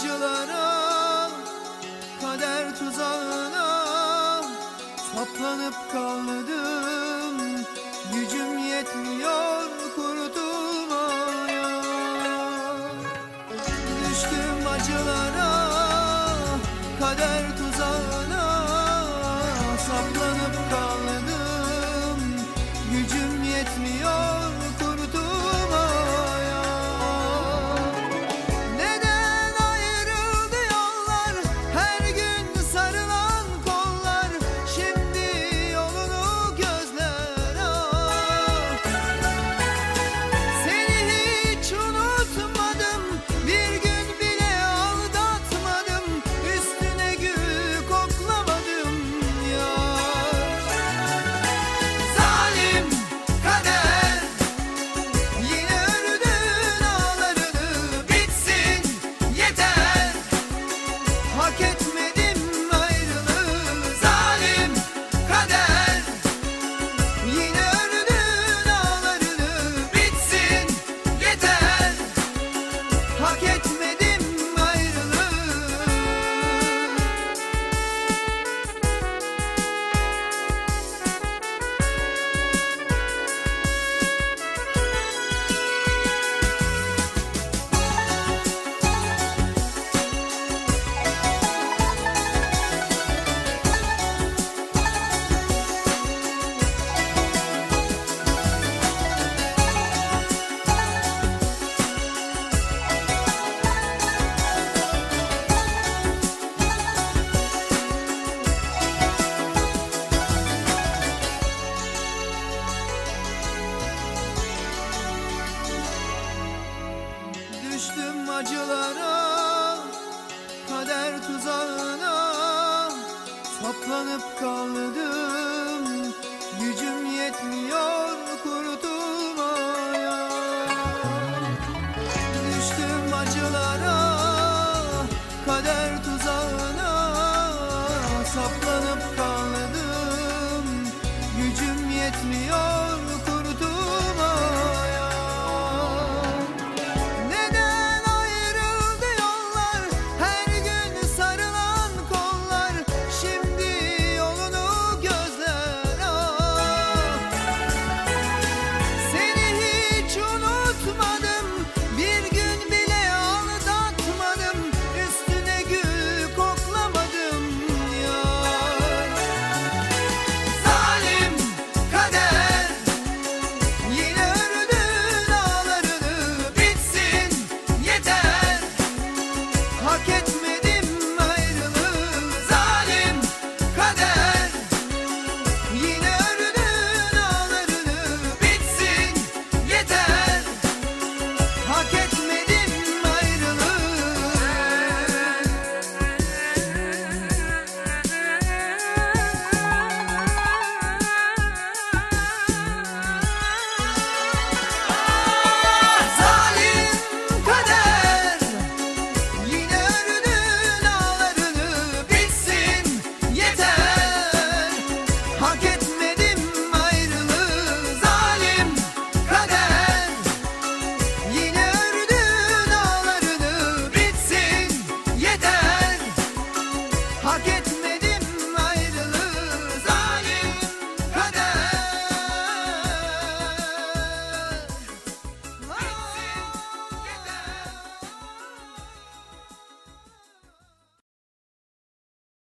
acılara Kader tuzağına Saplanıp kaldım. Gücüm yetmiyor kurtulmaya. Düştüm acılara Kader tuzağına Saplanıp kaldım acılara Kader tuzağına Saplanıp kaldım. Gücüm yetmiyor kurtul Pocket.